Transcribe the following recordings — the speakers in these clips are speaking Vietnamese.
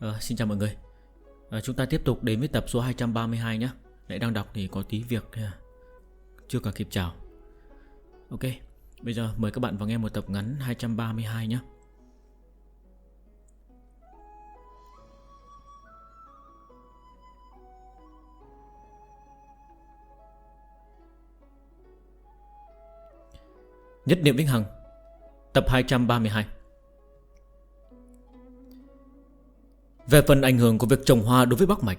À, xin chào mọi người. À, Chúng ta tiếp tục đến với tập số 232 nhé. Lại đang đọc thì có tí việc ờ, Chưa cả kịp chào. Ok Bây giờ mời các bạn vào nghe một tập ngắn 232 nhé. Nhất niệm vĩnh hằng Tập 232 Về phần ảnh hưởng của việc trồng hoa đối với Bắc Mạch,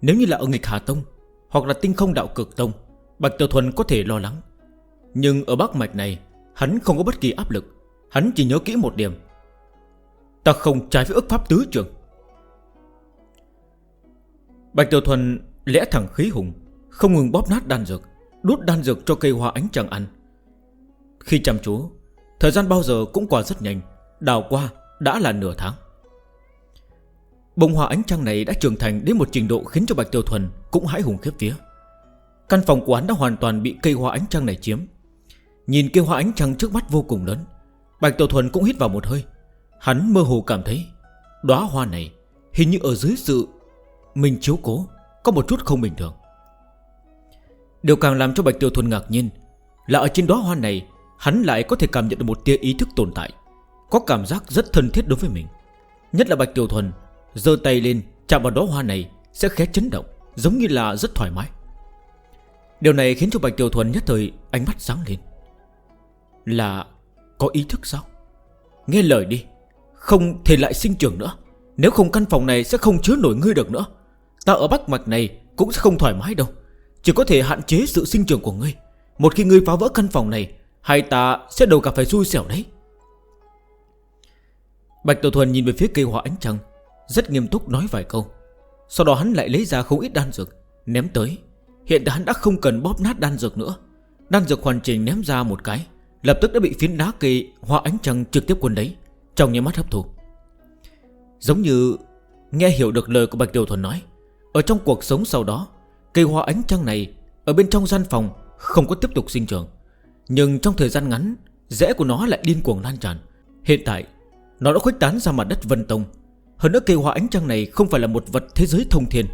Nếu như là ở nghịch Hà Tông Hoặc là tinh không đạo cực Tông, Bạch Tiểu Thuần có thể lo lắng. Nhưng ở Bắc Mạch này, Hắn không có bất kỳ áp lực, Hắn chỉ nhớ kỹ một điểm. Ta không trái với ức pháp tứ trường Bạch Tiểu Thuần lẽ thẳng khí hùng, Không ngừng bóp nát đan dược, Đút đan dược cho cây hoa ánh trăng ăn. Khi chăm chú, Thời gian bao giờ cũng qua rất nhanh, Đào qua đã là nửa tháng. Bông hoa ánh trăng này đã trưởng thành đến một trình độ khiến cho Bạch Tiêu Thuần cũng hãi hùng khiếp vía. Căn phòng của hắn đã hoàn toàn bị cây hoa ánh trăng này chiếm. Nhìn cây hoa ánh trăng trước mắt vô cùng lớn, Bạch Tiêu Thuần cũng hít vào một hơi. Hắn mơ hồ cảm thấy, đóa hoa này hình như ở dưới sự mình chiếu cố có một chút không bình thường. Điều càng làm cho Bạch Tiêu Thuần ngạc nhiên là ở trên đóa hoa này, hắn lại có thể cảm nhận được một tia ý thức tồn tại, có cảm giác rất thân thiết đối với mình. Nhất là Bạch Tiêu Thuần Dơ tay lên, chạm vào đó hoa này, Sẽ khẽ chấn động, Giống như là rất thoải mái. Điều này khiến cho Bạch Tiểu Thuần nhất thời ánh mắt sáng lên. Là, có ý thức sao? Nghe lời đi, Không thể lại sinh trưởng nữa. Nếu không căn phòng này sẽ không chứa nổi ngươi được nữa. Ta ở bắc mạch này cũng sẽ không thoải mái đâu. Chỉ có thể hạn chế sự sinh trưởng của ngươi. Một khi ngươi phá vỡ căn phòng này, Hai ta sẽ đầu cả phải xui xẻo đấy. Bạch Tiểu Thuần nhìn về phía cây hỏa ánh trăng. Rất nghiêm túc nói vài câu. Sau đó hắn lại lấy ra không ít đan dược, Ném tới. Hiện tại hắn đã không cần bóp nát đan dược nữa. Đan dược hoàn chỉnh ném ra một cái, Lập tức đã bị phiến đá kỳ hoa ánh trăng trực tiếp quân đấy Trong những mắt hấp thụ Giống như nghe hiểu được lời của Bạch Điều Thuần nói, Ở trong cuộc sống sau đó, Cây hoa ánh trăng này Ở bên trong gian phòng không có tiếp tục sinh trưởng. Nhưng trong thời gian ngắn Rẽ của nó lại điên cuồng lan tràn. Hiện tại, Nó đã khuếch tán ra mặt đất Vân Tông. Hơn nữa kỳ hỏa ánh trăng này không phải là một vật thế giới thông thiên.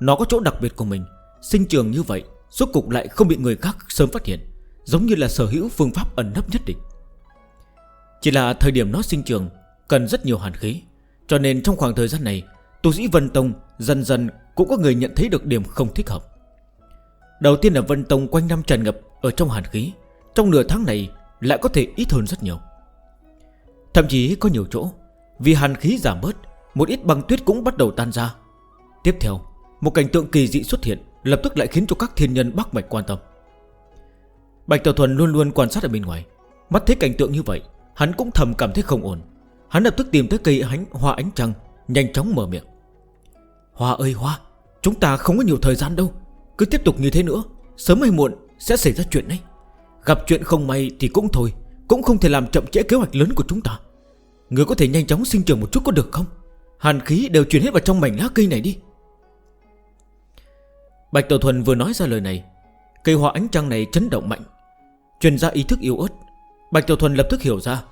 Nó có chỗ đặc biệt của mình. Sinh trường như vậy, Suốt cục lại không bị người khác sớm phát hiện, Giống như là sở hữu phương pháp ẩn nấp nhất định. Chỉ là thời điểm nó sinh trường, Cần rất nhiều hàn khí. Cho nên trong khoảng thời gian này, Tu sĩ Vân Tông dần dần cũng có người nhận thấy được điểm không thích hợp. Đầu tiên là Vân Tông quanh năm tràn ngập Ở trong hàn khí. Trong nửa tháng này lại có thể ít hơn rất nhiều. Thậm chí có nhiều chỗ, Vì hàn khí giảm bớt một ít băng tuyết cũng bắt đầu tan ra. Tiếp theo, Một cảnh tượng kỳ dị xuất hiện, Lập tức lại khiến cho các thiên nhân Bắc Mạch quan tâm. Bạch Tiểu Thuần luôn luôn quan sát ở bên ngoài. Mắt thấy cảnh tượng như vậy, Hắn cũng thầm cảm thấy không ổn. Hắn lập tức tìm tới cây ánh, hoa ánh trăng, Nhanh chóng mở miệng. Hoa ơi hoa, Chúng ta không có nhiều thời gian đâu. Cứ tiếp tục như thế nữa, Sớm hay muộn sẽ xảy ra chuyện đấy. Gặp chuyện không may thì cũng thôi, Cũng không thể làm chậm trễ kế hoạch lớn của chúng ta. Người có thể nhanh chóng sinh trưởng một chút có được không? Hàn khí đều chuyển hết vào trong mảnh lá cây này đi. Bạch Tiểu Thuần vừa nói ra lời này, Cây hoa ánh trăng này chấn động mạnh, Truyền ra ý thức yếu ớt. Bạch Tiểu Thuần lập tức hiểu ra,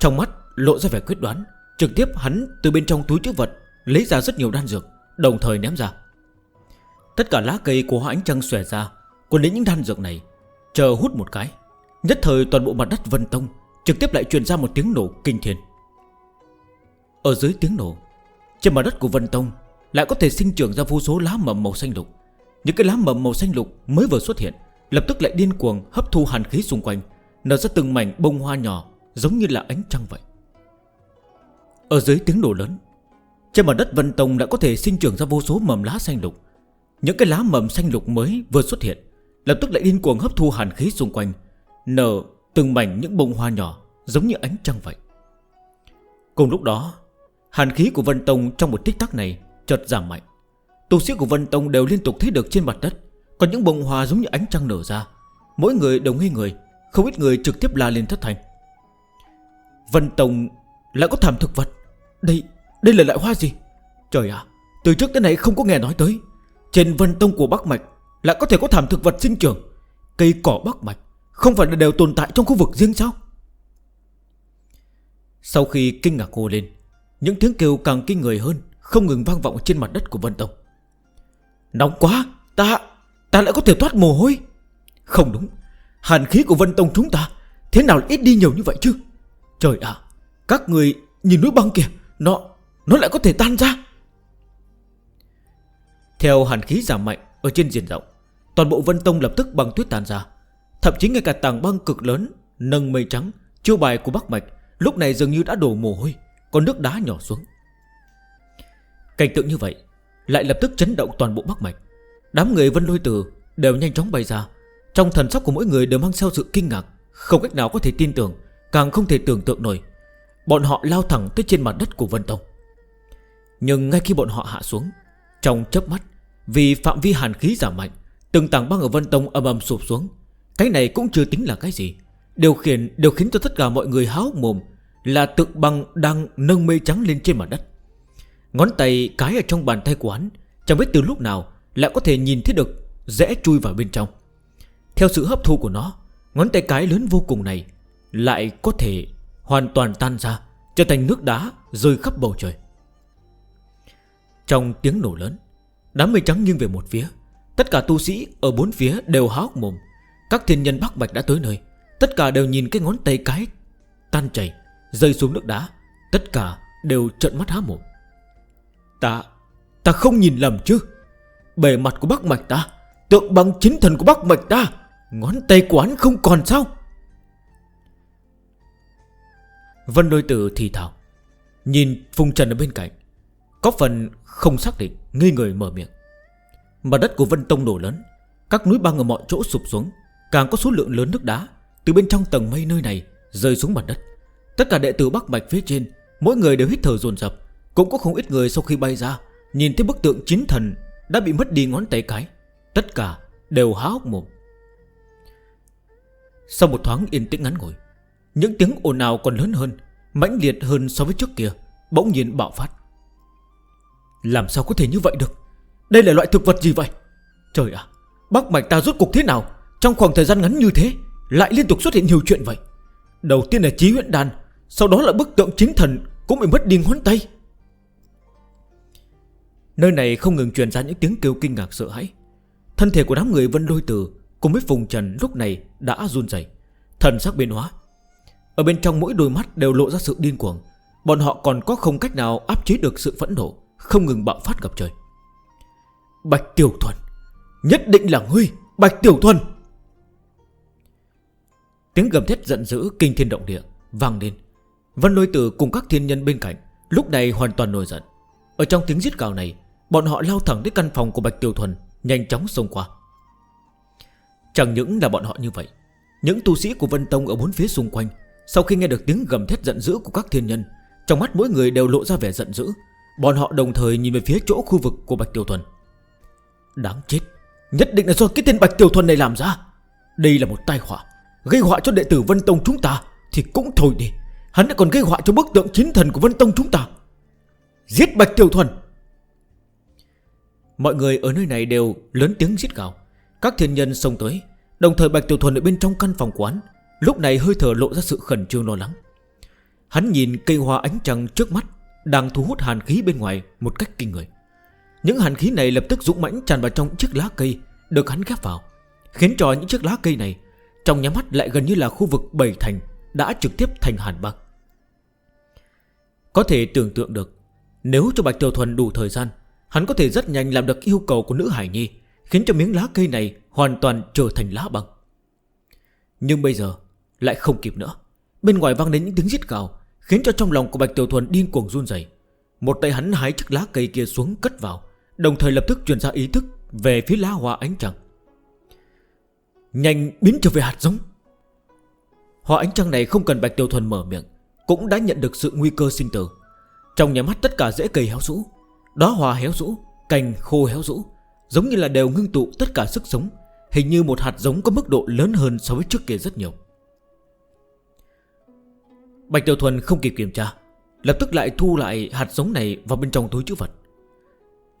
Trong mắt lộ ra vẻ quyết đoán, Trực tiếp hắn từ bên trong túi chữ vật Lấy ra rất nhiều đan dược, Đồng thời ném ra. Tất cả lá cây của hoa ánh trăng xòe ra, cuốn đến những đan dược này, Chờ hút một cái, Nhất thời toàn bộ mặt đất Vân Tông, Trực tiếp lại truyền ra một tiếng nổ kinh thiên. Ở dưới tiếng nổ trên mặt đất của Vân Tông Lại có thể sinh trưởng ra vô số lá mầm màu xanh lục. Những cái lá mầm màu xanh lục mới vừa xuất hiện, Lập tức lại điên cuồng hấp thu hàn khí xung quanh, Nở ra từng mảnh bông hoa nhỏ Giống như là ánh trăng vậy. Ở dưới tiếng nổ lớn, Trên mặt đất Vân Tông lại có thể sinh trưởng ra vô số mầm lá xanh lục. Những cái lá mầm xanh lục mới vừa xuất hiện, Lập tức lại điên cuồng hấp thu hàn khí xung quanh, Nở từng mảnh những bông hoa nhỏ Giống như ánh trăng vậy. Cùng lúc đó Hàn khí của Vân Tông trong một tích tắc này chợt giảm mạnh. Tu sĩ của Vân Tông đều liên tục thấy được trên mặt đất Có những bông hoa giống như ánh trăng nở ra. Mỗi người đồng nghi người, Không ít người trực tiếp la lên thất thành. Vân Tông lại có thảm thực vật. Đây đây là loại hoa gì? Trời ạ, từ trước tới nay không có nghe nói tới. Trên Vân Tông của Bắc Mạch Lại có thể có thảm thực vật sinh trưởng. Cây cỏ Bắc Mạch Không phải là đều tồn tại trong khu vực riêng sao? Sau khi kinh ngạc cô lên những tiếng kêu càng kinh người hơn, Không ngừng vang vọng trên mặt đất của Vân Tông. Nóng quá, Ta Ta lại có thể thoát mồ hôi. Không đúng, Hàn khí của Vân Tông chúng ta Thế nào ít đi nhiều như vậy chứ? Trời ạ, Các người nhìn núi băng kìa, Nó Nó lại có thể tan ra. Theo hàn khí giảm mạnh Ở trên diện rộng, Toàn bộ Vân Tông lập tức băng tuyết tan ra. Thậm chí ngay cả tàng băng cực lớn, Nâng mây trắng, Chiêu bài của Bắc Mạch, Lúc này dường như đã đổ mồ hôi. Có nước đá nhỏ xuống. Cảnh tượng như vậy Lại lập tức chấn động toàn bộ Bắc Mạch. Đám người Vân Lôi Tử đều nhanh chóng bay ra. Trong thần sắc của mỗi người đều mang theo sự kinh ngạc, Không cách nào có thể tin tưởng, Càng không thể tưởng tượng nổi. Bọn họ lao thẳng tới trên mặt đất của Vân Tông. Nhưng ngay khi bọn họ hạ xuống, Trong chớp mắt, Vì phạm vi hàn khí giảm mạnh, Từng tảng băng ở Vân Tông âm âm sụp xuống. Cái này cũng chưa tính là cái gì, Điều khiển đều khiến cho tất cả mọi người háo mồm là tượng băng đang nâng mây trắng lên trên mặt đất. Ngón tay cái ở trong bàn tay của hắn, Chẳng biết từ lúc nào Lại có thể nhìn thấy được Rẽ chui vào bên trong. Theo sự hấp thu của nó, Ngón tay cái lớn vô cùng này Lại có thể hoàn toàn tan ra, Trở thành nước đá rơi khắp bầu trời. Trong tiếng nổ lớn, Đám mây trắng nghiêng về một phía. Tất cả tu sĩ ở bốn phía đều há hốc mồm. Các thiên nhân Bắc Bạch đã tới nơi. Tất cả đều nhìn cái ngón tay cái Tan chảy. Rơi xuống nước đá, Tất cả đều trợn mắt há mồm. Ta Ta không nhìn lầm chứ? Bề mặt của bác mạch ta, Tượng bằng chính thần của bác mạch ta, Ngón tay của quán không còn sao? Vân đôi tử thì thảo Nhìn Phùng Trần ở bên cạnh, Có phần không xác định Nghi người mở miệng. Mà đất của Vân Tông đổ lớn, Các núi băng ở mọi chỗ sụp xuống, Càng có số lượng lớn nước đá Từ bên trong tầng mây nơi này Rơi xuống mặt đất. Tất cả đệ tử Bắc mạch phía trên Mỗi người đều hít thở dồn dập. Cũng có không ít người sau khi bay ra Nhìn thấy bức tượng chính thần đã bị mất đi ngón tay cái. Tất cả đều há hốc mồm. Sau một thoáng yên tĩnh ngắn ngồi Những tiếng ồn nào còn lớn hơn mãnh liệt hơn so với trước kia Bỗng nhiên bạo phát. Làm sao có thể như vậy được? Đây là loại thực vật gì vậy? Trời ạ à, Bác Mạch ta rốt cục thế nào? Trong khoảng thời gian ngắn như thế Lại liên tục xuất hiện nhiều chuyện vậy. Đầu tiên là trí huyện đàn sau đó là bức tượng chiến thần Cũng bị mất đi ngón tay. Nơi này không ngừng truyền ra những tiếng kêu kinh ngạc sợ hãi. Thân thể của đám người vân lôi tử Cùng với vùng trần lúc này đã run dày Thần sắc biến hóa. Ở bên trong mỗi đôi mắt đều lộ ra sự điên cuồng. Bọn họ còn có không cách nào áp chế được sự phẫn nộ, Không ngừng bạo phát gặp trời. Bạch Tiểu Thuần, Nhất định là ngươi, Bạch Tiểu Thuần! Tiếng gầm thét giận dữ kinh thiên động địa Vang lên. Vân lôi tử cùng các thiên nhân bên cạnh Lúc này hoàn toàn nổi giận. Ở trong tiếng giết gào này, Bọn họ lao thẳng đến căn phòng của Bạch Tiêu Thuần, Nhanh chóng xông qua. Chẳng những là bọn họ như vậy, Những tu sĩ của Vân Tông ở bốn phía xung quanh, Sau khi nghe được tiếng gầm thét giận dữ của các thiên nhân, Trong mắt mỗi người đều lộ ra vẻ giận dữ. Bọn họ đồng thời nhìn về phía chỗ khu vực của Bạch Tiêu Thuần. Đáng chết, Nhất định là do cái tên Bạch Tiêu Thuần này làm ra. Đây là một tai họa, Gây họa cho đệ tử Vân Tông chúng ta Thì cũng thôi đi. Hắn đã còn gây họa cho bức tượng chính thần của Vân Tông chúng ta. Giết Bạch Tiểu Thuần. Mọi người ở nơi này đều lớn tiếng giết gào. Các thiên nhân xông tới, Đồng thời Bạch Tiểu Thuần ở bên trong căn phòng quán Lúc này hơi thở lộ ra sự khẩn trương lo lắng. Hắn nhìn cây hoa ánh trăng trước mắt Đang thu hút hàn khí bên ngoài Một cách kinh người. Những hàn khí này lập tức dũng mãnh tràn vào trong chiếc lá cây Được hắn ghép vào, Khiến cho những chiếc lá cây này Trong nhắm mắt lại gần như là khu vực bảy thành Đã trực tiếp thành hàn băng. Có thể tưởng tượng được, Nếu cho Bạch Tiểu Thuần đủ thời gian, Hắn có thể rất nhanh làm được yêu cầu của nữ Hải Nhi, Khiến cho miếng lá cây này hoàn toàn trở thành lá băng. Nhưng bây giờ lại không kịp nữa. Bên ngoài vang đến những tiếng giết gào, Khiến cho trong lòng của Bạch Tiểu Thuần điên cuồng run dày Một tay hắn hái chiếc lá cây kia xuống cất vào, Đồng thời lập tức truyền ra ý thức Về phía lá hoa ánh trăng. Nhanh biến trở về hạt giống. Hoa ánh trăng này không cần Bạch Tiểu Thuần mở miệng. Cũng đã nhận được sự nguy cơ sinh tử. Trong nhà mắt tất cả rễ cây héo rũ Đó hòa héo rũ, cành khô héo rũ Giống như là đều ngưng tụ tất cả sức sống Hình như một hạt giống có mức độ lớn hơn so với trước kia rất nhiều. Bạch Tiểu Thuần không kịp kiểm tra Lập tức lại thu lại hạt giống này vào bên trong túi chữ vật.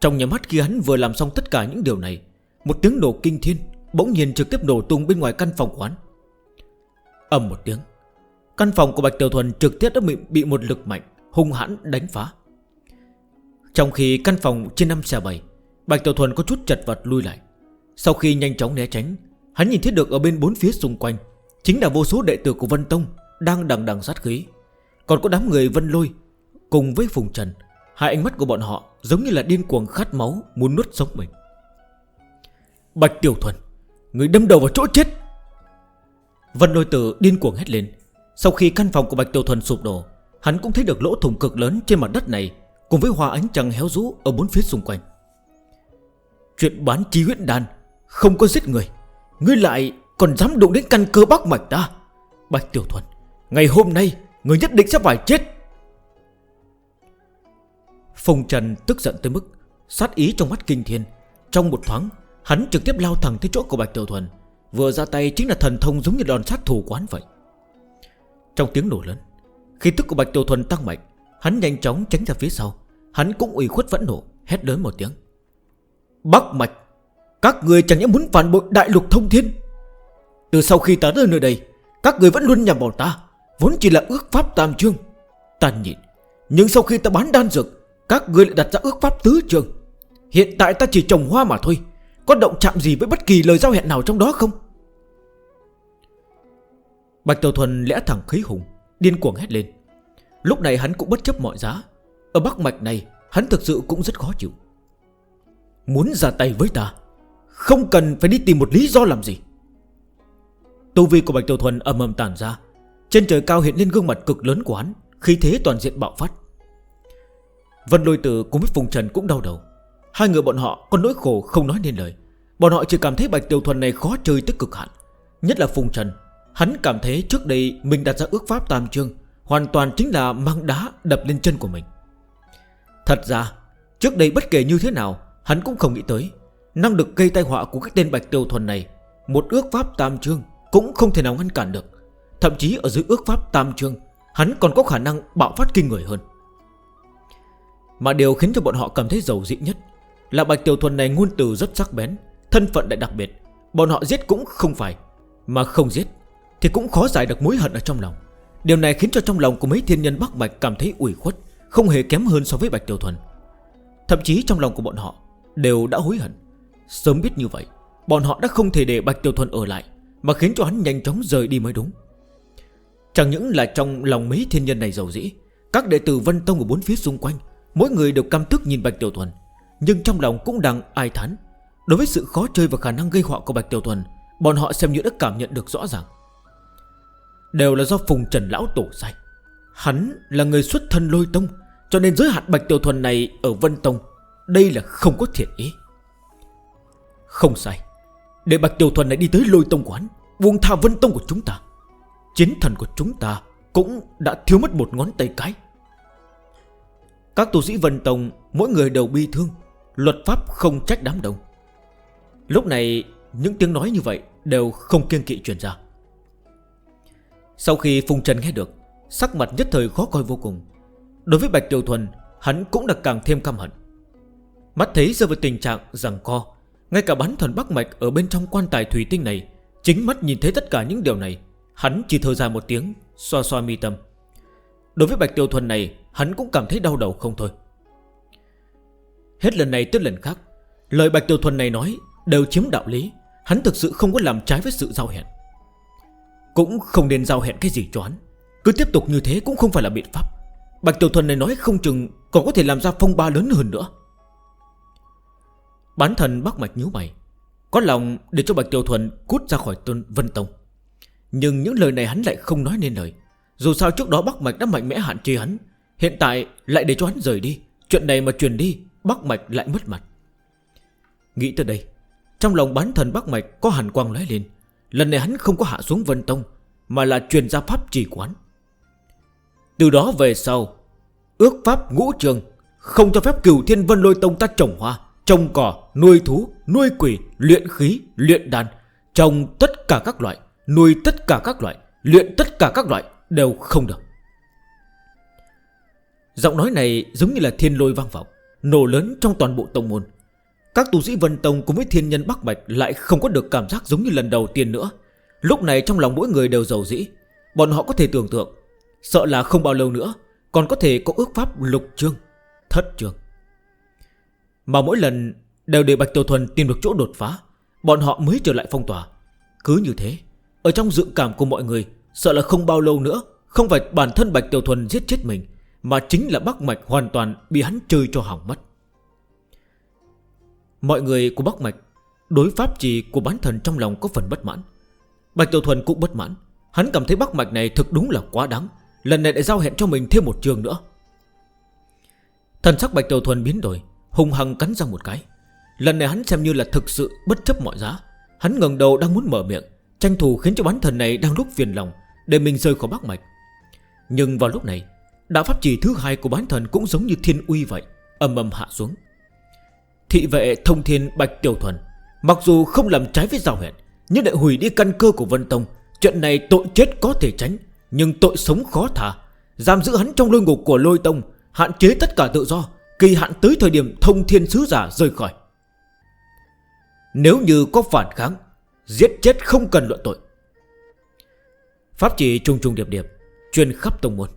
Trong nhà mắt khi hắn vừa làm xong tất cả những điều này Một tiếng nổ kinh thiên Bỗng nhiên trực tiếp nổ tung bên ngoài căn phòng quán. Âm một tiếng Căn phòng của Bạch Tiểu Thuần trực tiếp đã bị, bị một lực mạnh Hung hãn đánh phá. Trong khi căn phòng trên 5 xe 7 Bạch Tiểu Thuần có chút chật vật lui lại. Sau khi nhanh chóng né tránh Hắn nhìn thấy được ở bên bốn phía xung quanh Chính là vô số đệ tử của Vân Tông Đang đằng đằng sát khí. Còn có đám người Vân Lôi Cùng với Phùng Trần Hai ánh mắt của bọn họ giống như là điên cuồng khát máu Muốn nuốt sống mình. Bạch Tiểu Thuần Người đâm đầu vào chỗ chết! Vân lôi tử điên cuồng hét lên. Sau khi căn phòng của Bạch Tiểu Thuần sụp đổ, Hắn cũng thấy được lỗ thủng cực lớn trên mặt đất này Cùng với hòa ánh trăng héo rũ ở bốn phía xung quanh. Chuyện bán chi huyết đàn Không có giết người, Ngươi lại còn dám đụng đến căn cơ bắc mạch ta. Bạch Tiểu Thuần, Ngày hôm nay người nhất định sẽ phải chết. Phùng Trần tức giận tới mức Sát ý trong mắt kinh thiên. Trong một thoáng, Hắn trực tiếp lao thẳng tới chỗ của Bạch Tiểu Thuần. Vừa ra tay chính là thần thông giống như đòn sát thủ quán vậy. Trong tiếng nổ lớn, Khi tức của Bạch Tiểu Thuần tăng mạnh, Hắn nhanh chóng tránh ra phía sau. Hắn cũng ủy khuất vẫn nổ Hét lớn một tiếng. Bắc Mạch, Các người chẳng nhẽ muốn phản bội đại lục thông thiên. Từ sau khi ta tới nơi đây, Các người vẫn luôn nhằm vào ta, Vốn chỉ là ước pháp tam trương Ta nhịn, Nhưng sau khi ta bán đan dược, Các người lại đặt ra ước pháp tứ trường Hiện tại ta chỉ trồng hoa mà thôi, Có động chạm gì với bất kỳ lời giao hẹn nào trong đó không? Bạch Tiểu Thuần lẽ thẳng khí hùng, Điên cuồng hét lên. Lúc này hắn cũng bất chấp mọi giá. Ở Bắc Mạch này, hắn thực sự cũng rất khó chịu. Muốn ra tay với ta, Không cần phải đi tìm một lý do làm gì. Tu vi của Bạch Tiểu Thuần ầm ầm tản ra. Trên trời cao hiện lên gương mặt cực lớn của hắn Khi thế toàn diện bạo phát. Vân lôi tử cùng với Phùng Trần cũng đau đầu. Hai người bọn họ có nỗi khổ không nói nên lời. Bọn họ chỉ cảm thấy Bạch Tiểu Thuần này khó chơi tới cực hạn, Nhất là Phùng Trần Hắn cảm thấy trước đây mình đặt ra ước pháp tam trương Hoàn toàn chính là mang đá đập lên chân của mình. Thật ra, Trước đây bất kể như thế nào, Hắn cũng không nghĩ tới, Năng lực gây tai họa của các tên Bạch Tiêu Thuần này, Một ước pháp tam trương Cũng không thể nào ngăn cản được. Thậm chí ở dưới ước pháp tam trương Hắn còn có khả năng bạo phát kinh người hơn. Mà điều khiến cho bọn họ cảm thấy giàu dị nhất Là Bạch Tiểu Thuần này ngôn từ rất sắc bén, Thân phận lại đặc biệt, Bọn họ giết cũng không phải, Mà không giết. Thì cũng khó giải được mối hận ở trong lòng. Điều này khiến cho trong lòng của mấy thiên nhân Bắc Mạch cảm thấy ủi khuất, Không hề kém hơn so với Bạch Tiểu Thuần. Thậm chí trong lòng của bọn họ Đều đã hối hận. Sớm biết như vậy, Bọn họ đã không thể để Bạch Tiểu Thuần ở lại Mà khiến cho hắn nhanh chóng rời đi mới đúng. Chẳng những là trong lòng mấy thiên nhân này giàu dĩ, Các đệ tử Vân Tông ở bốn phía xung quanh, Mỗi người đều căm tức nhìn Bạch Tiểu Thuần, Nhưng trong lòng cũng đang ai thán. Đối với sự khó chơi và khả năng gây họa của Bạch Tiểu Thuần, Bọn họ xem như đã cảm nhận được rõ ràng. Đều là do Phùng Trần Lão Tổ sai. Hắn là người xuất thân lôi tông, Cho nên giới hạn Bạch Tiểu Thuần này ở Vân Tông, Đây là không có thiện ý. Không sai, Để Bạch Tiểu Thuần này đi tới lôi tông của hắn buông tha Vân Tông của chúng ta, Chiến thần của chúng ta Cũng đã thiếu mất một ngón tay cái. Các tu sĩ Vân Tông, Mỗi người đều bi thương, Luật pháp không trách đám đông. Lúc này, những tiếng nói như vậy Đều không kiên kỵ truyền ra. Sau khi Phùng Trần nghe được, Sắc mặt nhất thời khó coi vô cùng. Đối với Bạch Tiểu Thuần, Hắn cũng đã càng thêm căm hận. Mắt thấy giờ với tình trạng rằng co, Ngay cả bắn thuần Bắc Mạch ở bên trong quan tài thủy tinh này, Chính mắt nhìn thấy tất cả những điều này, Hắn chỉ thở dài một tiếng, Xoa xoa mi tâm. Đối với Bạch Tiểu Thuần này, Hắn cũng cảm thấy đau đầu không thôi. Hết lần này tới lần khác, Lời Bạch Tiểu Thuần này nói Đều chiếm đạo lý, Hắn thực sự không có làm trái với sự giao hẹn. Cũng không nên giao hẹn cái gì cho hắn. Cứ tiếp tục như thế cũng không phải là biện pháp. Bạch Tiểu Thuần này nói không chừng Còn có thể làm ra phong ba lớn hơn nữa. Bán thần bác mạch nhíu mày. Có lòng để cho Bạch Tiểu Thuần Cút ra khỏi tôn Vân Tông. Nhưng những lời này hắn lại không nói nên lời. Dù sao trước đó bác mạch đã mạnh mẽ hạn chế hắn. Hiện tại lại để cho hắn rời đi. Chuyện này mà truyền đi, Bác mạch lại mất mặt. Nghĩ tới đây, Trong lòng bán thần bác mạch có hàn quang lóe lên. Lần này hắn không có hạ xuống Vân Tông Mà là truyền ra pháp trì quán. Từ đó về sau Ước pháp ngũ trường Không cho phép cửu thiên vân lôi tông ta trồng hoa Trồng cỏ, nuôi thú, nuôi quỷ Luyện khí, luyện đàn Trồng tất cả các loại Nuôi tất cả các loại Luyện tất cả các loại đều không được. Giọng nói này giống như là thiên lôi vang vọng Nổ lớn trong toàn bộ tông môn. Các tu sĩ Vân Tông cùng với thiên nhân Bắc Bạch Lại không có được cảm giác giống như lần đầu tiên nữa. Lúc này trong lòng mỗi người đều giàu dĩ. Bọn họ có thể tưởng tượng, Sợ là không bao lâu nữa, Còn có thể có ước pháp lục chương, Thất chương. Mà mỗi lần đều để Bạch Tiểu Thuần tìm được chỗ đột phá, Bọn họ mới trở lại phong tỏa. Cứ như thế, Ở trong dự cảm của mọi người, Sợ là không bao lâu nữa, Không phải bản thân Bạch Tiểu Thuần giết chết mình, Mà chính là Bắc Mạch hoàn toàn bị hắn chơi cho hỏng mất. Mọi người của Bắc Mạch. Đối pháp trì của bán thần trong lòng có phần bất mãn. Bạch Tiểu Thuần cũng bất mãn. Hắn cảm thấy Bắc Mạch này thực đúng là quá đáng. Lần này lại giao hẹn cho mình thêm một trường nữa. Thần sắc Bạch Tiểu Thuần biến đổi Hùng hăng cắn ra một cái. Lần này hắn xem như là thực sự bất chấp mọi giá. Hắn ngần đầu đang muốn mở miệng, Tranh thủ khiến cho bán thần này đang lúc phiền lòng, Để mình rời khỏi Bắc Mạch. Nhưng vào lúc này, Đạo pháp trì thứ hai của bán thần cũng giống như thiên uy vậy Âm âm hạ xuống. Thị vệ thông thiên Bạch Tiểu Thuần. Mặc dù không làm trái với giao hẹn, Nhưng lại hủy đi căn cơ của Vân Tông. Chuyện này tội chết có thể tránh, Nhưng tội sống khó thả Giam giữ hắn trong lôi ngục của lôi tông, Hạn chế tất cả tự do, Kỳ hạn tới thời điểm thông thiên sứ giả rời khỏi. Nếu như có phản kháng, Giết chết không cần luận tội. Pháp chỉ trùng trùng điệp điệp Chuyên khắp tông môn.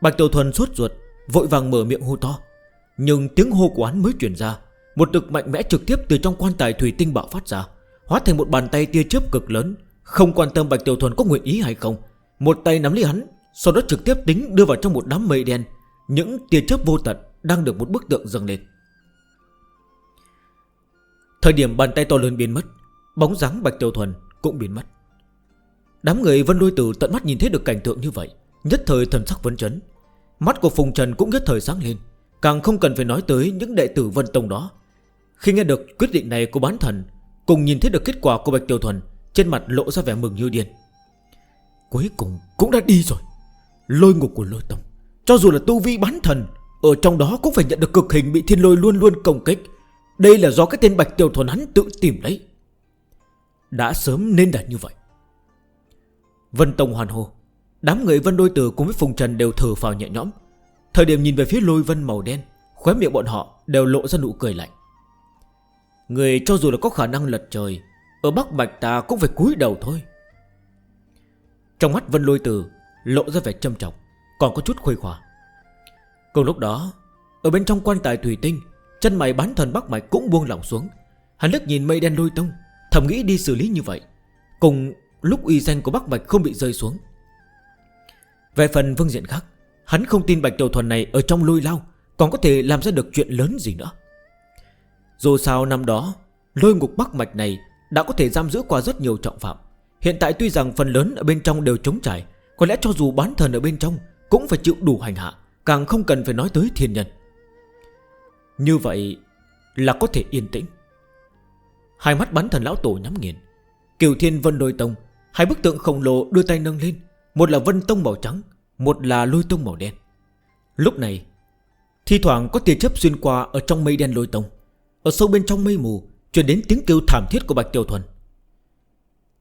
Bạch Tiểu Thuần suốt ruột, Vội vàng mở miệng hô to, Nhưng tiếng hô của hắn mới chuyển ra. Một lực mạnh mẽ trực tiếp từ trong quan tài thủy tinh bạo phát ra, Hóa thành một bàn tay tia chớp cực lớn. Không quan tâm Bạch Tiểu Thuần có nguyện ý hay không, Một tay nắm lấy hắn, Sau đó trực tiếp tính đưa vào trong một đám mây đen. Những tia chớp vô tận Đang được một bức tượng dâng lên. Thời điểm bàn tay to lớn biến mất, Bóng dáng Bạch Tiểu Thuần cũng biến mất. Đám người vân đôi tử tận mắt nhìn thấy được cảnh tượng như vậy, Nhất thời thần sắc vấn chấn. Mắt của Phùng Trần cũng nhất thời sáng lên, Càng không cần phải nói tới những đệ tử Vân Tông đó. Khi nghe được quyết định này của bán thần, Cùng nhìn thấy được kết quả của Bạch Tiểu Thuần, Trên mặt lộ ra vẻ mừng như điên. Cuối cùng cũng đã đi rồi. Lôi ngục của lôi tông, Cho dù là tu vi bán thần, Ở trong đó cũng phải nhận được cực hình bị thiên lôi luôn luôn công kích. Đây là do cái tên Bạch Tiểu Thuần hắn tự tìm lấy Đã sớm nên đã như vậy. Vân Tông hoàn hồ Đám người Vân Đôi Tử cùng với Phùng Trần đều thở vào nhẹ nhõm. Thời điểm nhìn về phía lôi vân màu đen, Khóe miệng bọn họ đều lộ ra nụ cười lạnh. Người cho dù là có khả năng lật trời, Ở Bắc Bạch ta cũng phải cúi đầu thôi. Trong mắt Vân Lôi từ Lộ ra vẻ châm trọng, Còn có chút khuây khỏa. Cùng lúc đó, Ở bên trong quan tài thủy tinh, Chân mày bán thần Bắc Mạch cũng buông lỏng xuống. Hắn lức nhìn mây đen lôi tông Thầm nghĩ đi xử lý như vậy. Cùng lúc uy danh của Bắc Mạch không bị rơi xuống. Về phần vương diện khác, Hắn không tin Bạch tiểu Thuần này ở trong lôi lao, Còn có thể làm ra được chuyện lớn gì nữa. Dù sao năm đó, Lôi ngục bắc mạch này Đã có thể giam giữ qua rất nhiều trọng phạm. Hiện tại tuy rằng phần lớn ở bên trong đều trống trải, Có lẽ cho dù bán thần ở bên trong Cũng phải chịu đủ hành hạ, Càng không cần phải nói tới thiên nhân. Như vậy là có thể yên tĩnh. Hai mắt bán thần lão tổ nhắm nghiền. Kiều thiên vân đôi tông, Hai bức tượng khổng lồ đưa tay nâng lên, Một là vân tông màu trắng, Một là lôi tông màu đen. Lúc này, Thi thoảng có tia chấp xuyên qua Ở trong mây đen lôi tông. Ở sâu bên trong mây mù Chuyển đến tiếng kêu thảm thiết của Bạch Tiểu Thuần.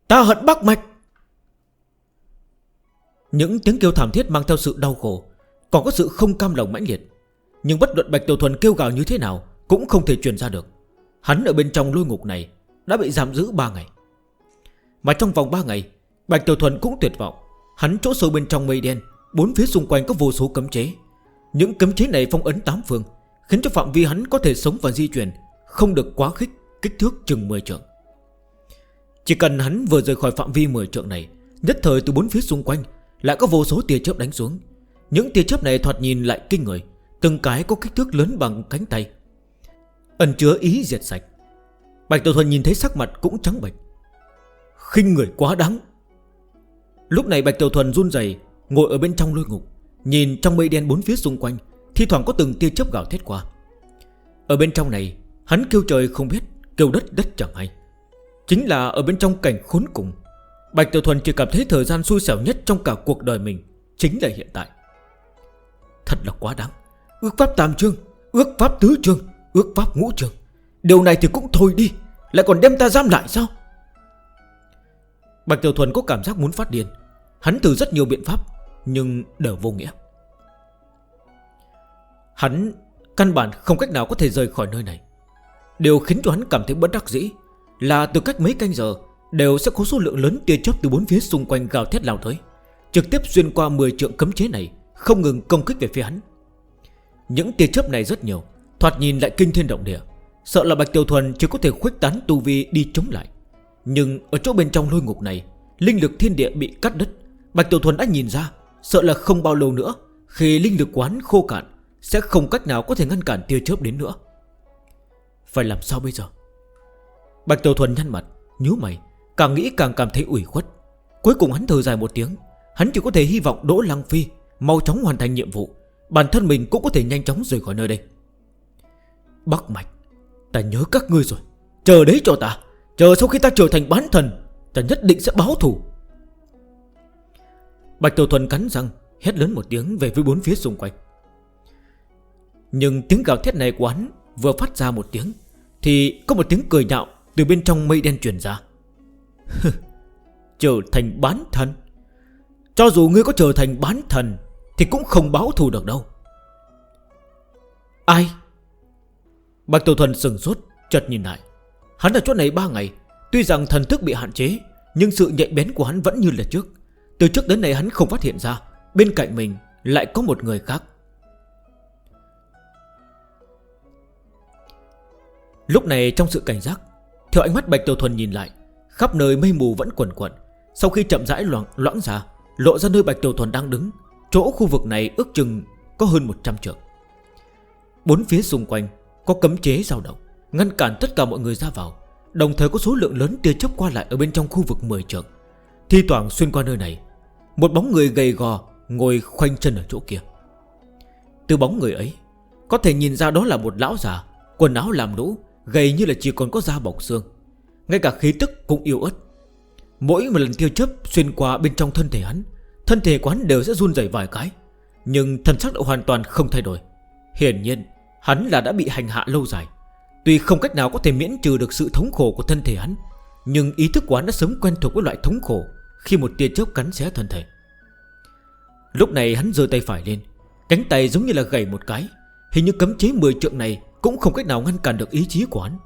Ta hận Bắc Mạch. Những tiếng kêu thảm thiết mang theo sự đau khổ, Còn có sự không cam lòng mãnh liệt. Nhưng bất luận Bạch Tiểu Thuần kêu gào như thế nào, Cũng không thể truyền ra được. Hắn ở bên trong lôi ngục này, Đã bị giam giữ 3 ngày. Mà trong vòng 3 ngày, Bạch Tiểu Thuần cũng tuyệt vọng. Hắn chỗ sâu bên trong mây đen, Bốn phía xung quanh có vô số cấm chế. Những cấm chế này phong ấn tám phương, Khiến cho phạm vi hắn có thể sống và di chuyển không được quá khích kích thước chừng 10 trượng. Chỉ cần hắn vừa rời khỏi phạm vi 10 trượng này Nhất thời từ bốn phía xung quanh Lại có vô số tia chớp đánh xuống. Những tia chớp này thoạt nhìn lại kinh người Từng cái có kích thước lớn bằng cánh tay. Ẩn chứa ý diệt sạch. Bạch Tổ Thuần nhìn thấy sắc mặt cũng trắng bệch, khinh người quá đáng. Lúc này Bạch Tiểu Thuần run rẩy Ngồi ở bên trong lôi ngục Nhìn trong mây đen bốn phía xung quanh thi thoảng có từng tia chớp gào thét qua. Ở bên trong này Hắn kêu trời không biết Kêu đất đất chẳng hay. Chính là ở bên trong cảnh khốn cùng Bạch Tiểu Thuần chỉ cảm thấy thời gian xui xẻo nhất trong cả cuộc đời mình Chính là hiện tại. Thật là quá đáng. Ước pháp tam chương, ước pháp tứ chương, ước pháp ngũ chương. Điều này thì cũng thôi đi Lại còn đem ta giam lại sao? Bạch Tiểu Thuần có cảm giác muốn phát điên. Hắn thử rất nhiều biện pháp Nhưng đều vô nghĩa. Hắn căn bản không cách nào có thể rời khỏi nơi này. Điều khiến cho hắn cảm thấy bất đắc dĩ Là từ cách mấy canh giờ, Đều sẽ có số lượng lớn tia chớp từ bốn phía xung quanh gào thét lao tới. Trực tiếp xuyên qua 10 trượng cấm chế này, Không ngừng công kích về phía hắn. Những tia chớp này rất nhiều, Thoạt nhìn lại kinh thiên động địa. Sợ là Bạch Tiểu Thuần chỉ có thể khuếch tán tu vi đi chống lại. Nhưng ở chỗ bên trong lôi ngục này, Linh lực thiên địa bị cắt đứt. Bạch Tiểu Thuần đã nhìn ra, Sợ là không bao lâu nữa, Khi linh lực quán khô cạn, Sẽ không cách nào có thể ngăn cản tia chớp đến nữa. Phải làm sao bây giờ? Bạch Tiểu Thuần nhăn mặt, nhíu mày, Càng nghĩ càng cảm thấy ủy khuất. Cuối cùng hắn thở dài một tiếng, Hắn chỉ có thể hy vọng Đỗ Lăng Phi Mau chóng hoàn thành nhiệm vụ, Bản thân mình cũng có thể nhanh chóng rời khỏi nơi đây. Bắc Mạch, Ta nhớ các ngươi rồi, Chờ đấy cho ta, Chờ sau khi ta trở thành bán thần, Ta nhất định sẽ báo thủ Bạch Tiểu Thuần cắn răng, Hét lớn một tiếng về với bốn phía xung quanh. Nhưng tiếng gào thét này của hắn Vừa phát ra một tiếng, Thì có một tiếng cười nhạo Từ bên trong mây đen chuyển ra. Trở thành bán thần. Cho dù ngươi có trở thành bán thần, Thì cũng không báo thù được đâu. Ai? Bạch Tổ Thuần sừng sốt Chật nhìn lại. Hắn ở chỗ này 3 ngày, Tuy rằng thần thức bị hạn chế, Nhưng sự nhạy bén của hắn vẫn như là trước. Từ trước đến nay hắn không phát hiện ra, Bên cạnh mình lại có một người khác. Lúc này trong sự cảnh giác Theo ánh mắt Bạch Tiểu Thuần nhìn lại Khắp nơi mây mù vẫn quẩn quẩn Sau khi chậm rãi loãng, loãng ra Lộ ra nơi Bạch Tiểu Thuần đang đứng Chỗ khu vực này ước chừng có hơn 100 trượng. Bốn phía xung quanh Có cấm chế dao động Ngăn cản tất cả mọi người ra vào Đồng thời có số lượng lớn tia chấp qua lại Ở bên trong khu vực 10 trượng. Thi toàn xuyên qua nơi này Một bóng người gầy gò ngồi khoanh chân ở chỗ kia. Từ bóng người ấy Có thể nhìn ra đó là một lão già Quần áo làm nũ Gầy như là chỉ còn có da bọc xương. Ngay cả khí tức cũng yếu ớt. Mỗi một lần tiêu chấp xuyên qua bên trong thân thể hắn, Thân thể của hắn đều sẽ run dày vài cái. Nhưng thần sắc đã hoàn toàn không thay đổi. Hiển nhiên, Hắn là đã bị hành hạ lâu dài. Tuy không cách nào có thể miễn trừ được sự thống khổ của thân thể hắn, Nhưng ý thức của hắn đã sớm quen thuộc với loại thống khổ Khi một tia chớp cắn xé thân thể. Lúc này hắn rơi tay phải lên, Cánh tay giống như là gầy một cái, Hình như cấm chế 10 trượng này cũng không cách nào ngăn cản được ý chí của hắn.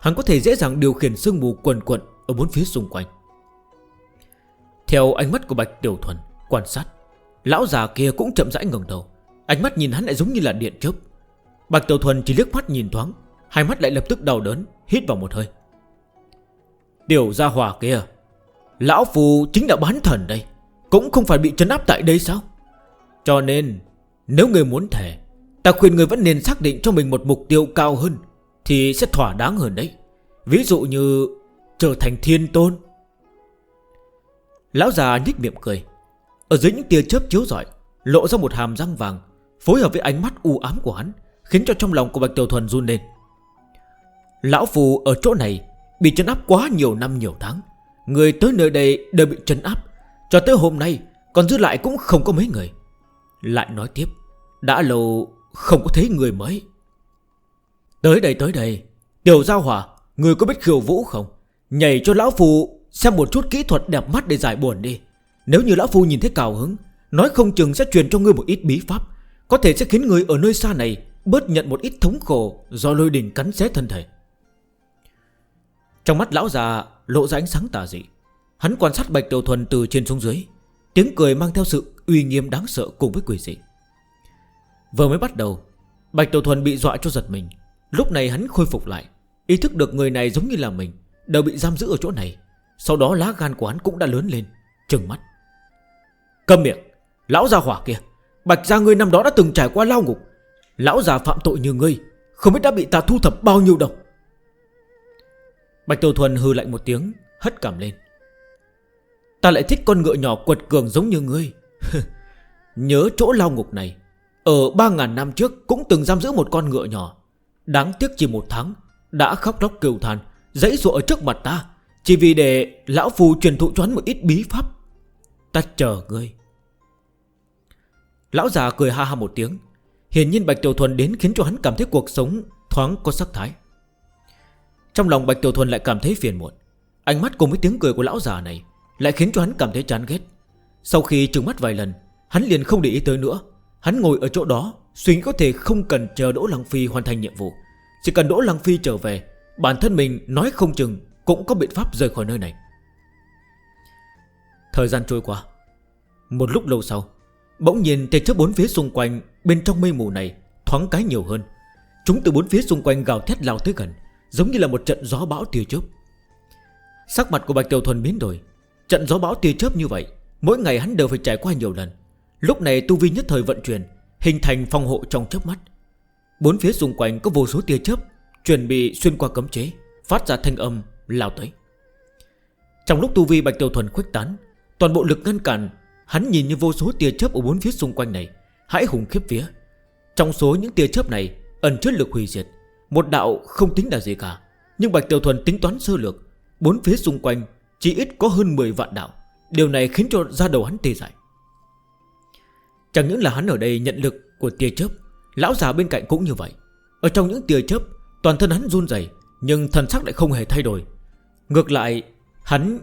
Hắn có thể dễ dàng điều khiển sương mù quần quận Ở bốn phía xung quanh. Theo ánh mắt của Bạch Tiểu Thuần, Quan sát, Lão già kia cũng chậm rãi ngừng đầu. Ánh mắt nhìn hắn lại giống như là điện chớp. Bạch Tiểu Thuần chỉ liếc mắt nhìn thoáng, Hai mắt lại lập tức đau đớn, Hít vào một hơi. Tiểu gia hòa kia, Lão Phù chính là bán thần đây, Cũng không phải bị trấn áp tại đây sao? Cho nên, Nếu người muốn thể Ta khuyên người vẫn nên xác định cho mình một mục tiêu cao hơn, Thì sẽ thỏa đáng hơn đấy. Ví dụ như trở thành thiên tôn. Lão già nhích miệng cười. Ở dưới những tia chớp chiếu giỏi Lộ ra một hàm răng vàng, Phối hợp với ánh mắt u ám của hắn, Khiến cho trong lòng của Bạch Tiểu Thuần run lên. Lão Phù ở chỗ này Bị chấn áp quá nhiều năm nhiều tháng. Người tới nơi đây đều bị chấn áp. Cho tới hôm nay, Còn giữ lại cũng không có mấy người. Lại nói tiếp. Đã lâu không có thấy người mới. Tới đây tới đây. Tiểu Giao hòa, Người có biết khiêu vũ không? Nhảy cho Lão Phu xem một chút kỹ thuật đẹp mắt để giải buồn đi. Nếu như Lão Phu nhìn thấy cào hứng, Nói không chừng sẽ truyền cho ngươi một ít bí pháp. Có thể sẽ khiến người ở nơi xa này Bớt nhận một ít thống khổ Do lôi đình cắn xé thân thể. Trong mắt lão già lộ ra ánh sáng tà dị. Hắn quan sát bạch tiểu thuần từ trên xuống dưới. Tiếng cười mang theo sự uy nghiêm đáng sợ cùng với quỷ dị. Vừa mới bắt đầu, Bạch Đầu Thuần bị dọa cho giật mình. Lúc này hắn khôi phục lại, Ý thức được người này giống như là mình, Đều bị giam giữ ở chỗ này. Sau đó lá gan của hắn cũng đã lớn lên, Trừng mắt. Cầm miệng, Lão già hỏa kia, Bạch gia ngươi năm đó đã từng trải qua lao ngục. Lão già phạm tội như ngươi, Không biết đã bị ta thu thập bao nhiêu đâu Bạch Tiểu Thuần hư lạnh một tiếng, Hất cảm lên. Ta lại thích con ngựa nhỏ quật cường giống như ngươi. Nhớ chỗ lao ngục này ở 3.000 năm trước cũng từng giam giữ một con ngựa nhỏ. Đáng tiếc chỉ một tháng, Đã khóc lóc kêu than, Dãy ruộng ở trước mặt ta, Chỉ vì để lão phù truyền thụ choán một ít bí pháp. Ta chờ ngươi. Lão già cười ha ha một tiếng. Hiển nhiên Bạch Tiểu Thuần đến khiến cho hắn cảm thấy cuộc sống thoáng có sắc thái. Trong lòng Bạch Tiểu Thuần lại cảm thấy phiền muộn. Ánh mắt cùng với tiếng cười của lão già này Lại khiến cho hắn cảm thấy chán ghét. Sau khi trừng mắt vài lần, Hắn liền không để ý tới nữa. Hắn ngồi ở chỗ đó, Suy nghĩ có thể không cần chờ Đỗ Lăng Phi hoàn thành nhiệm vụ. Chỉ cần Đỗ Lăng Phi trở về, Bản thân mình nói không chừng Cũng có biện pháp rời khỏi nơi này. Thời gian trôi qua. Một lúc lâu sau, Bỗng nhìn trên trước bốn phía xung quanh Bên trong mây mù này thoáng cái nhiều hơn. Chúng từ bốn phía xung quanh gào thét lao tới gần, Giống như là một trận gió bão tia chớp. Sắc mặt của Bạch Tiểu Thuần biến đổi. Trận gió bão tia chớp như vậy, Mỗi ngày hắn đều phải trải qua nhiều lần. Lúc này tu vi nhất thời vận chuyển, Hình thành phong hộ trong chớp mắt. Bốn phía xung quanh có vô số tia chớp, Chuẩn bị xuyên qua cấm chế, Phát ra thanh âm lao tới. Trong lúc tu vi Bạch Tiểu Thuần khuếch tán, Toàn bộ lực ngăn cản, Hắn nhìn như vô số tia chớp ở bốn phía xung quanh này, Hãi hùng khiếp vía. Trong số những tia chớp này, ẩn chứa lực hủy diệt, Một đạo không tính là gì cả, Nhưng Bạch Tiểu Thuần tính toán sơ lược, Bốn phía xung quanh chỉ ít có hơn 10 vạn đạo. Điều này khiến cho ra đầu hắn tê dại. Chẳng những là hắn ở đây nhận lực của tia chớp, Lão già bên cạnh cũng như vậy. Ở trong những tia chớp, Toàn thân hắn run dày Nhưng thần sắc lại không hề thay đổi. Ngược lại, hắn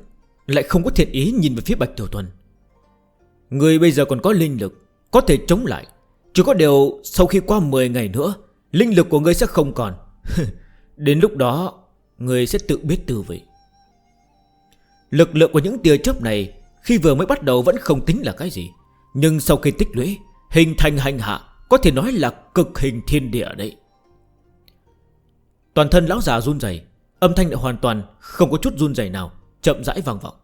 lại không có thiện ý nhìn về phía Bạch Tiểu Thuần Người bây giờ còn có linh lực, Có thể chống lại. Chứ có điều sau khi qua 10 ngày nữa, Linh lực của người sẽ không còn. Đến lúc đó, Người sẽ tự biết tư vị. Lực lượng của những tia chớp này Khi vừa mới bắt đầu vẫn không tính là cái gì. Nhưng sau khi tích lũy, Hình thành hành hạ Có thể nói là cực hình thiên địa đấy. Toàn thân lão già run dày Âm thanh lại hoàn toàn không có chút run dày nào, Chậm rãi vang vọng.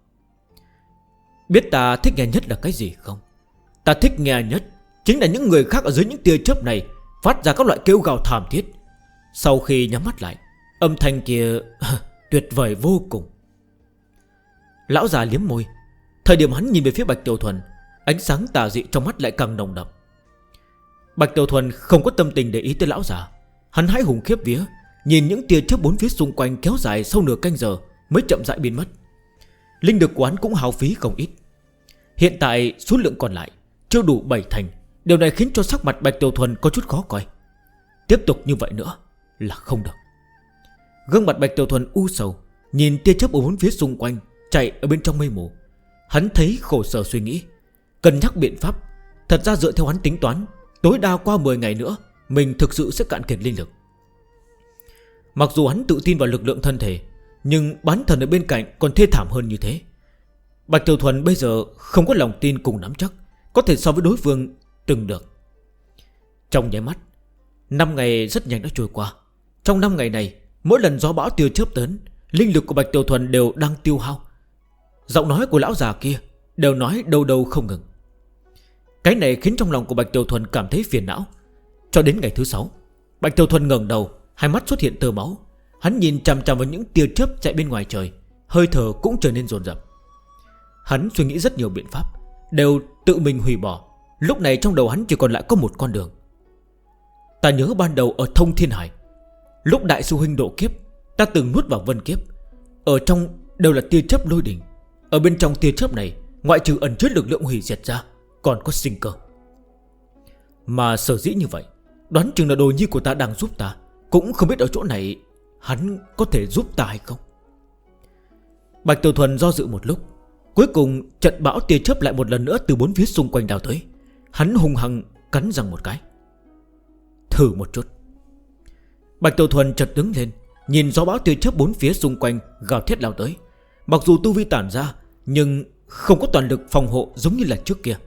Biết ta thích nghe nhất là cái gì không? Ta thích nghe nhất Chính là những người khác ở dưới những tia chớp này Phát ra các loại kêu gào thảm thiết. Sau khi nhắm mắt lại, Âm thanh kia tuyệt vời vô cùng. Lão già liếm môi, Thời điểm hắn nhìn về phía Bạch Tiểu Thuần Ánh sáng tà dị trong mắt lại càng nồng đậm Bạch Tiểu Thuần không có tâm tình để ý tới lão già. Hắn hãi hùng khiếp vía, Nhìn những tia chớp bốn phía xung quanh kéo dài sau nửa canh giờ Mới chậm dại biến mất. Linh được quán cũng hào phí không ít. Hiện tại số lượng còn lại Chưa đủ 7 thành, Điều này khiến cho sắc mặt Bạch Tiểu Thuần có chút khó coi. Tiếp tục như vậy nữa Là không được. Gương mặt Bạch Tiểu Thuần u sầu, Nhìn tia chấp ở bốn phía xung quanh Chạy ở bên trong mây mù. Hắn thấy khổ sở suy nghĩ. Cần nhắc biện pháp. Thật ra dựa theo hắn tính toán, Tối đa qua 10 ngày nữa, Mình thực sự sẽ cạn kiệt linh lực. Mặc dù hắn tự tin vào lực lượng thân thể, Nhưng bán thần ở bên cạnh còn thê thảm hơn như thế. Bạch Tiểu Thuần bây giờ không có lòng tin cùng nắm chắc, Có thể so với đối phương từng được. Trong nháy mắt 5 ngày rất nhanh đã trôi qua. Trong 5 ngày này, Mỗi lần gió bão tiêu chớp đến Linh lực của Bạch Tiểu Thuần đều đang tiêu hao. Giọng nói của lão già kia Đều nói đâu đâu không ngừng. Cái này khiến trong lòng của Bạch Tiểu Thuần cảm thấy phiền não. Cho đến ngày thứ 6 Bạch Tiểu Thuần ngẩn đầu, Hai mắt xuất hiện tơ máu. Hắn nhìn chằm chằm vào những tia chớp chạy bên ngoài trời, Hơi thở cũng trở nên dồn rập Hắn suy nghĩ rất nhiều biện pháp, Đều tự mình hủy bỏ. Lúc này trong đầu hắn chỉ còn lại có một con đường. Ta nhớ ban đầu ở Thông Thiên Hải, Lúc đại sư huynh độ kiếp, Ta từng nuốt vào vân kiếp. Ở trong đều là tia chớp lôi đỉnh Ở bên trong tia chớp này, Ngoại trừ ẩn chứa lực lượng hủy diệt ra còn có sinh cơ. Mà sở dĩ như vậy, Đoán chừng là đồ nhi của ta đang giúp ta. Cũng không biết ở chỗ này Hắn có thể giúp ta hay không. Bạch Tiểu Thuần do dự một lúc, Cuối cùng trận bão tia chớp lại một lần nữa Từ bốn phía xung quanh đào tới. Hắn hung hăng cắn răng một cái. Thử một chút. Bạch Tiểu Thuần chật đứng lên, Nhìn gió bão tia chớp bốn phía xung quanh Gào thiết lao tới. Mặc dù tu vi tản ra, Nhưng không có toàn lực phòng hộ giống như là trước kia.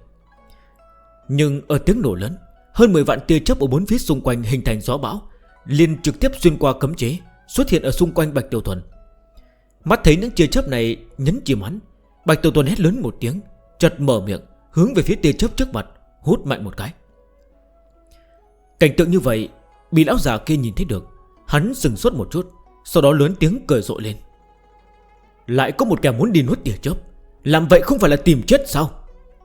Nhưng ở tiếng nổ lớn, Hơn 10 vạn tia chớp ở bốn phía xung quanh hình thành gió bão liên trực tiếp xuyên qua cấm chế, Xuất hiện ở xung quanh Bạch Tiểu Thuần. Mắt thấy những tia chớp này nhấn chìm hắn, Bạch Tiểu Thuần hét lớn một tiếng Chật mở miệng, hướng về phía tia chớp trước mặt, Hút mạnh một cái. Cảnh tượng như vậy, Bị lão già kia nhìn thấy được, Hắn dừng suốt một chút, Sau đó lớn tiếng cười rộ lên. Lại có một kẻ muốn đi nuốt tia chớp, Làm vậy không phải là tìm chết sao?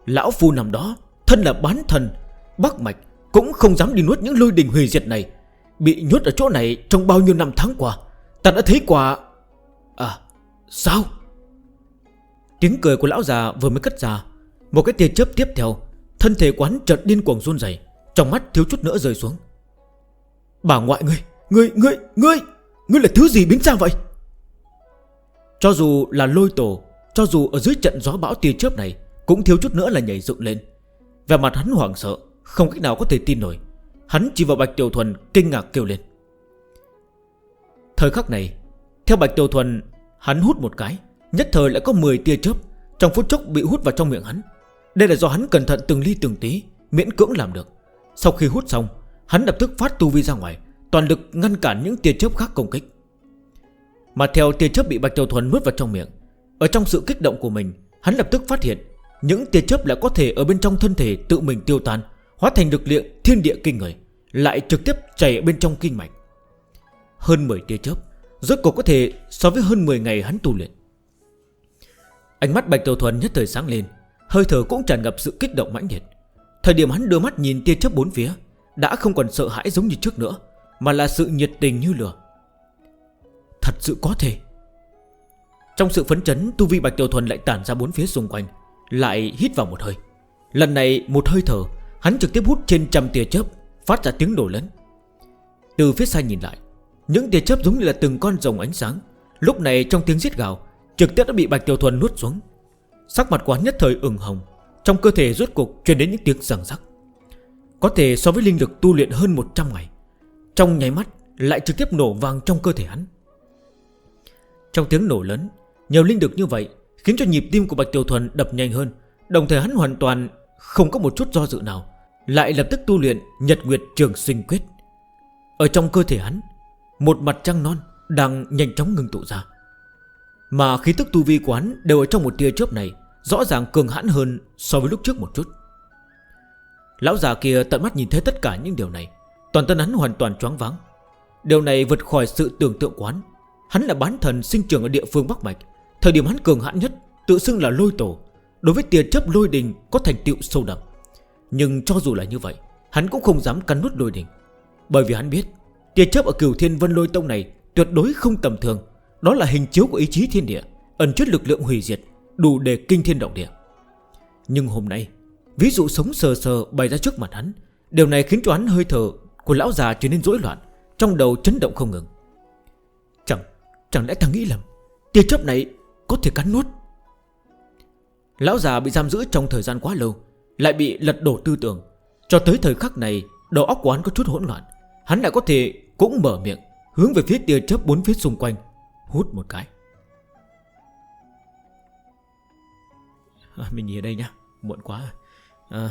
Lão phu nằm đó Thân là bán thần Bắc Mạch cũng không dám đi nuốt những lôi đình hủy diệt này. Bị nhốt ở chỗ này trong bao nhiêu năm tháng qua Ta đã thấy quả À sao? Tiếng cười của lão già vừa mới cất ra Một cái tia chớp tiếp theo Thân thể quán trật điên cuồng run dày Trong mắt thiếu chút nữa rơi xuống. Bà ngoại ngươi Ngươi, ngươi, ngươi Ngươi là thứ gì biến ra vậy? Cho dù là lôi tổ Cho dù ở dưới trận gió bão tia chớp này Cũng thiếu chút nữa là nhảy dựng lên. Về mặt hắn hoảng sợ, Không cách nào có thể tin nổi. Hắn chỉ vào Bạch Tiểu Thuần kinh ngạc kêu lên. Thời khắc này, Theo Bạch Tiểu Thuần, Hắn hút một cái, Nhất thời lại có 10 tia chớp Trong phút chốc bị hút vào trong miệng hắn. Đây là do hắn cẩn thận từng ly từng tí, Miễn cưỡng làm được. Sau khi hút xong, Hắn lập tức phát tu vi ra ngoài, Toàn lực ngăn cản những tia chớp khác công kích. Mà theo tia chớp bị Bạch Tiểu Thuần nuốt vào trong miệng, Ở trong sự kích động của mình, Hắn lập tức phát hiện những tia chớp lại có thể ở bên trong thân thể tự mình tiêu tan Hóa thành lực lượng thiên địa kinh người, Lại trực tiếp chảy bên trong kinh mạch. Hơn 10 tia chớp rất cuộc có thể so với hơn 10 ngày hắn tu luyện. Ánh mắt Bạch Tiểu Thuần nhất thời sáng lên, Hơi thở cũng tràn ngập sự kích động mãnh nhiệt Thời điểm hắn đưa mắt nhìn tia chớp bốn phía, Đã không còn sợ hãi giống như trước nữa, Mà là sự nhiệt tình như lửa. Thật sự có thể. Trong sự phấn chấn, Tu vi Bạch Tiểu Thuần lại tản ra bốn phía xung quanh lại hít vào một hơi. Lần này, một hơi thở, Hắn trực tiếp hút trên trăm tia chớp, Phát ra tiếng nổ lớn. Từ phía xa nhìn lại, Những tia chớp giống như là từng con rồng ánh sáng. Lúc này trong tiếng giết gào, Trực tiếp đã bị Bạch Tiểu Thuần nuốt xuống. Sắc mặt quán nhất thời ửng hồng, Trong cơ thể rốt cuộc truyền đến những tiếng rằng rắc. Có thể so với linh lực tu luyện hơn 100 ngày, Trong nháy mắt Lại trực tiếp nổ vàng trong cơ thể hắn. Trong tiếng nổ lớn, Nhiều linh lực như vậy Khiến cho nhịp tim của Bạch Tiểu Thuần đập nhanh hơn. Đồng thời hắn hoàn toàn không có một chút do dự nào, Lại lập tức tu luyện Nhật Nguyệt Trường Sinh Quyết. Ở trong cơ thể hắn, Một mặt trăng non đang nhanh chóng ngừng tụ ra. Mà khí tức tu vi của hắn đều ở trong một tia chớp này, Rõ ràng cường hãn hơn so với lúc trước một chút. Lão già kia tận mắt nhìn thấy tất cả những điều này, Toàn thân hắn hoàn toàn choáng váng. Điều này vượt khỏi sự tưởng tượng quán Hắn là bán thần sinh trưởng ở địa phương Bắc Mạch Thời điểm hắn cường hãn nhất Tự xưng là lôi tổ Đối với tiền chấp lôi đình có thành tựu sâu đậm. Nhưng cho dù là như vậy Hắn cũng không dám cắn nút lôi đình. Bởi vì hắn biết Tiền chấp ở cửu thiên vân lôi tông này Tuyệt đối không tầm thường. Đó là hình chiếu của ý chí thiên địa Ẩn chất lực lượng hủy diệt Đủ để kinh thiên động địa. Nhưng hôm nay Ví dụ sống sờ sờ bày ra trước mặt hắn Điều này khiến cho hắn hơi thở của lão già trở nên rối loạn Trong đầu chấn động không ngừng. Chẳng, chẳng lẽ ta nghĩ lầm Tia chấp này có thể cắn nuốt. Lão già bị giam giữ trong thời gian quá lâu Lại bị lật đổ tư tưởng. Cho tới thời khắc này Đầu óc của hắn có chút hỗn loạn. Hắn lại có thể cũng mở miệng Hướng về phía tia chớp bốn phía xung quanh Hút một cái. À, Mình nghỉ ở đây nhá Muộn quá. À,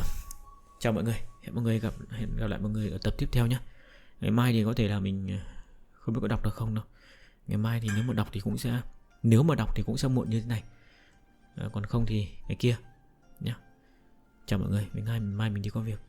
Chào mọi người Hẹn mọi người gặp hẹn gặp lại mọi người ở tập tiếp theo nhé Ngày mai thì có thể là mình à, Không biết có đọc được không đâu. Ngày mai thì nếu mà đọc thì cũng sẽ nếu mà đọc thì cũng sẽ muộn như thế này. À, Còn không thì cái kia nhá. Chào mọi người, mình mai mình đi có việc.